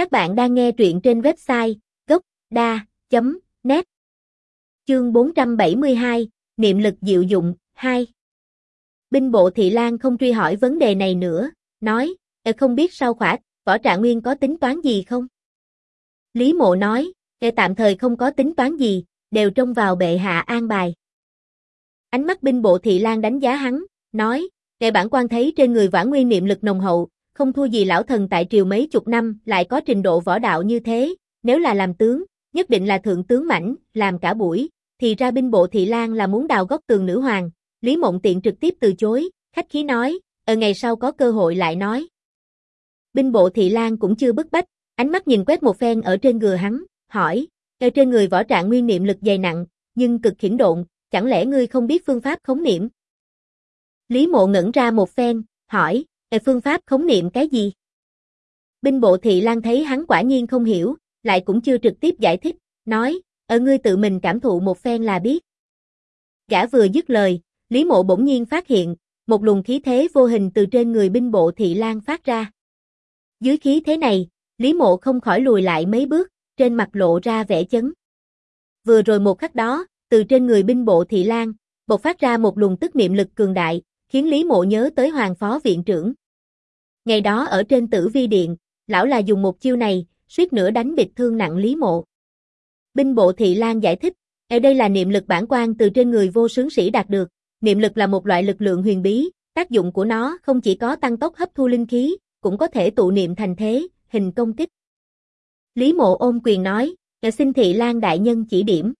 Các bạn đang nghe truyện trên website gốc.da.net Chương 472, Niệm lực diệu dụng, 2 Binh bộ Thị Lan không truy hỏi vấn đề này nữa, nói, e không biết sao khỏa, võ trạng nguyên có tính toán gì không? Lý mộ nói, e tạm thời không có tính toán gì, đều trông vào bệ hạ an bài. Ánh mắt binh bộ Thị Lan đánh giá hắn, nói, e bản quan thấy trên người vãn nguyên niệm lực nồng hậu, không thua gì lão thần tại triều mấy chục năm, lại có trình độ võ đạo như thế, nếu là làm tướng, nhất định là thượng tướng mãnh, làm cả buổi, thì ra binh bộ thị lan là muốn đào góc tường nữ hoàng, Lý Mộng Tiện trực tiếp từ chối, khách khí nói, ở ngày sau có cơ hội lại nói. Binh bộ thị lan cũng chưa bức bách, ánh mắt nhìn quét một phen ở trên gừa hắn, hỏi, ở trên người võ trạng nguyên niệm lực dày nặng, nhưng cực khiển độn, chẳng lẽ ngươi không biết phương pháp khống niệm? Lý mộ ngẩn ra một phen, hỏi, E phương pháp khống niệm cái gì? Binh bộ thị lan thấy hắn quả nhiên không hiểu, lại cũng chưa trực tiếp giải thích, nói, ở ngươi tự mình cảm thụ một phen là biết. Gã vừa dứt lời, Lý mộ bỗng nhiên phát hiện, một luồng khí thế vô hình từ trên người binh bộ thị lan phát ra. Dưới khí thế này, Lý mộ không khỏi lùi lại mấy bước, trên mặt lộ ra vẻ chấn. Vừa rồi một khắc đó, từ trên người binh bộ thị lan, bộc phát ra một luồng tức niệm lực cường đại, khiến Lý mộ nhớ tới hoàng phó viện trưởng. Ngày đó ở trên tử vi điện, lão là dùng một chiêu này, suýt nữa đánh bịch thương nặng Lý Mộ. Binh bộ Thị Lan giải thích, ở đây là niệm lực bản quan từ trên người vô sướng sĩ đạt được, niệm lực là một loại lực lượng huyền bí, tác dụng của nó không chỉ có tăng tốc hấp thu linh khí, cũng có thể tụ niệm thành thế, hình công kích. Lý Mộ ôm quyền nói, xin Thị Lan đại nhân chỉ điểm.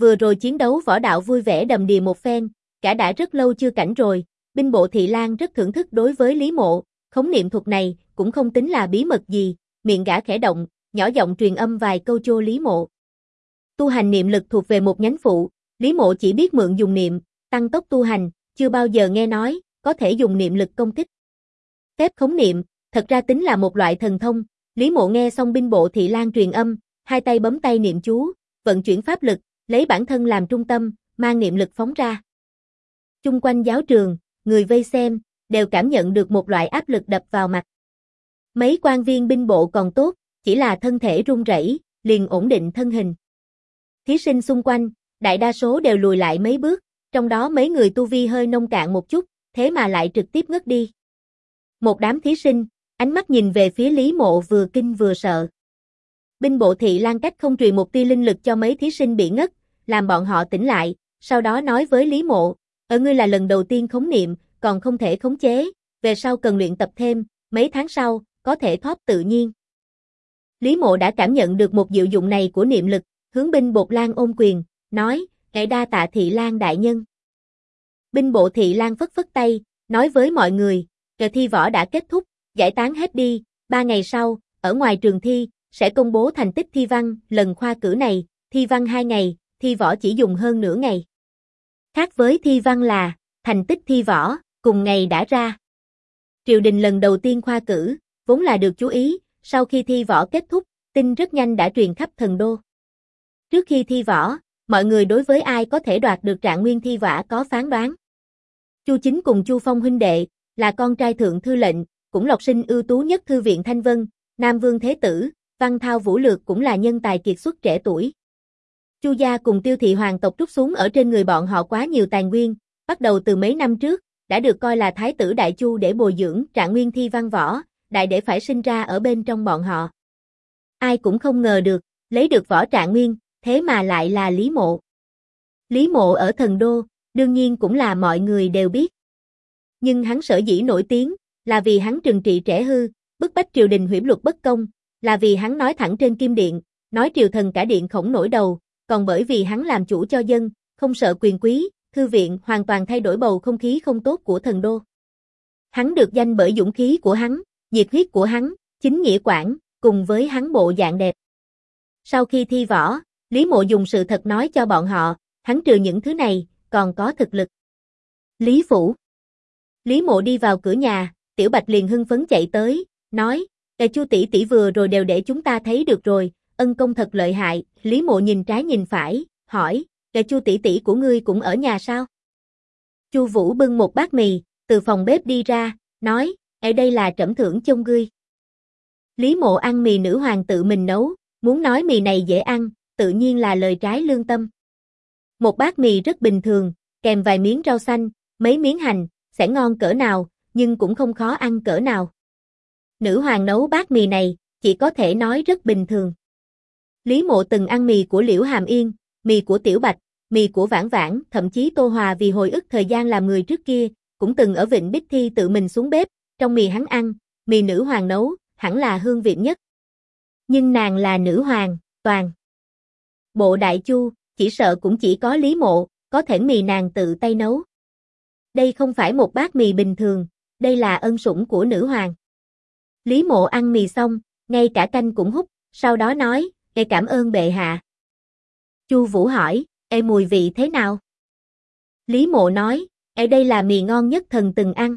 Vừa rồi chiến đấu võ đạo vui vẻ đầm đìa một phen, cả đã rất lâu chưa cảnh rồi, binh bộ Thị Lan rất thưởng thức đối với Lý Mộ, khống niệm thuật này cũng không tính là bí mật gì, miệng gã khẽ động, nhỏ giọng truyền âm vài câu chô Lý Mộ. Tu hành niệm lực thuộc về một nhánh phụ, Lý Mộ chỉ biết mượn dùng niệm, tăng tốc tu hành, chưa bao giờ nghe nói, có thể dùng niệm lực công kích. Phép khống niệm, thật ra tính là một loại thần thông, Lý Mộ nghe xong binh bộ Thị Lan truyền âm, hai tay bấm tay niệm chú, vận chuyển pháp lực, lấy bản thân làm trung tâm, mang niệm lực phóng ra. Chung quanh giáo trường, người vây xem, đều cảm nhận được một loại áp lực đập vào mặt. Mấy quan viên binh bộ còn tốt, chỉ là thân thể run rẩy, liền ổn định thân hình. Thí sinh xung quanh, đại đa số đều lùi lại mấy bước, trong đó mấy người tu vi hơi nông cạn một chút, thế mà lại trực tiếp ngất đi. Một đám thí sinh, ánh mắt nhìn về phía Lý Mộ vừa kinh vừa sợ. Binh bộ thị lan cách không truyền một tia linh lực cho mấy thí sinh bị ngất, làm bọn họ tỉnh lại, sau đó nói với Lý Mộ, ở ngươi là lần đầu tiên khống niệm, còn không thể khống chế, về sau cần luyện tập thêm, mấy tháng sau, có thể thoát tự nhiên. Lý mộ đã cảm nhận được một diệu dụng này của niệm lực, hướng binh bột lan ôm quyền, nói, ngại đa tạ thị lan đại nhân. Binh bộ thị lan phất phất tay, nói với mọi người, giờ thi võ đã kết thúc, giải tán hết đi, ba ngày sau, ở ngoài trường thi, sẽ công bố thành tích thi văn, lần khoa cử này, thi văn hai ngày, thi võ chỉ dùng hơn nửa ngày. Khác với thi văn là, thành tích thi võ, cùng ngày đã ra. Triều đình lần đầu tiên khoa cử, vốn là được chú ý, sau khi thi võ kết thúc, tin rất nhanh đã truyền khắp thần đô. Trước khi thi võ, mọi người đối với ai có thể đoạt được trạng nguyên thi võ có phán đoán. Chu Chính cùng Chu Phong huynh đệ, là con trai thượng thư lệnh, cũng lọc sinh ưu tú nhất thư viện Thanh Vân, Nam Vương Thế Tử, Văn Thao Vũ Lược cũng là nhân tài kiệt xuất trẻ tuổi. Chu gia cùng tiêu thị hoàng tộc trút xuống ở trên người bọn họ quá nhiều tài nguyên, bắt đầu từ mấy năm trước, đã được coi là thái tử đại chu để bồi dưỡng trạng nguyên thi văn võ, đại để phải sinh ra ở bên trong bọn họ. Ai cũng không ngờ được, lấy được võ trạng nguyên, thế mà lại là Lý Mộ. Lý Mộ ở thần đô, đương nhiên cũng là mọi người đều biết. Nhưng hắn sở dĩ nổi tiếng, là vì hắn trừng trị trẻ hư, bức bách triều đình hủy luật bất công, là vì hắn nói thẳng trên kim điện, nói triều thần cả điện khổng nổi đầu, còn bởi vì hắn làm chủ cho dân, không sợ quyền quý, thư viện hoàn toàn thay đổi bầu không khí không tốt của thần đô. Hắn được danh bởi dũng khí của hắn, nhiệt huyết của hắn, chính nghĩa quản, cùng với hắn bộ dạng đẹp. Sau khi thi võ, Lý Mộ dùng sự thật nói cho bọn họ, hắn trừ những thứ này, còn có thực lực. Lý Phủ Lý Mộ đi vào cửa nhà, Tiểu Bạch liền hưng phấn chạy tới, nói, Ê chu tỷ tỷ vừa rồi đều để chúng ta thấy được rồi, ân công thật lợi hại, Lý Mộ nhìn trái nhìn phải, hỏi, "Là chu tỷ tỷ của ngươi cũng ở nhà sao? Chu Vũ bưng một bát mì, từ phòng bếp đi ra, nói, ở đây là trẩm thưởng chông ngươi. Lý mộ ăn mì nữ hoàng tự mình nấu, muốn nói mì này dễ ăn, tự nhiên là lời trái lương tâm. Một bát mì rất bình thường, kèm vài miếng rau xanh, mấy miếng hành, sẽ ngon cỡ nào, nhưng cũng không khó ăn cỡ nào. Nữ hoàng nấu bát mì này, chỉ có thể nói rất bình thường. Lý mộ từng ăn mì của Liễu Hàm Yên, mì của Tiểu Bạch, mì của Vãn Vãn, thậm chí Tô Hòa vì hồi ức thời gian làm người trước kia, cũng từng ở Vịnh Bích Thi tự mình xuống bếp, trong mì hắn ăn, mì nữ hoàng nấu, hẳn là hương vị nhất. Nhưng nàng là nữ hoàng, toàn. Bộ đại chu, chỉ sợ cũng chỉ có Lý Mộ, có thể mì nàng tự tay nấu. Đây không phải một bát mì bình thường, đây là ân sủng của nữ hoàng. Lý Mộ ăn mì xong, ngay cả canh cũng hút, sau đó nói, e cảm ơn bệ hạ." Chu Vũ hỏi, e mùi vị thế nào?" Lý Mộ nói, e đây là mì ngon nhất thần từng ăn."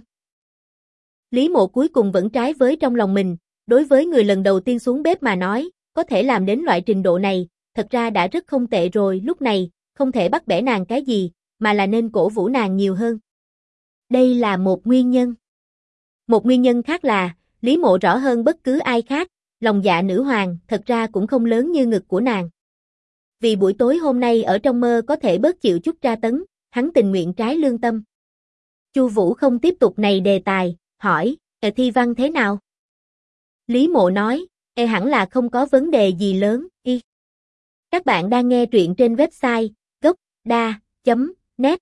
Lý Mộ cuối cùng vẫn trái với trong lòng mình, đối với người lần đầu tiên xuống bếp mà nói, có thể làm đến loại trình độ này, thật ra đã rất không tệ rồi, lúc này, không thể bắt bẻ nàng cái gì, mà là nên cổ vũ nàng nhiều hơn. Đây là một nguyên nhân. Một nguyên nhân khác là, Lý Mộ rõ hơn bất cứ ai khác, lòng dạ nữ hoàng thật ra cũng không lớn như ngực của nàng. Vì buổi tối hôm nay ở trong mơ có thể bớt chịu chút tra tấn, hắn tình nguyện trái lương tâm. Chu Vũ không tiếp tục này đề tài, hỏi, "Ờ thi văn thế nào?" Lý Mộ nói, "E hẳn là không có vấn đề gì lớn." Y. Các bạn đang nghe truyện trên website gocda.net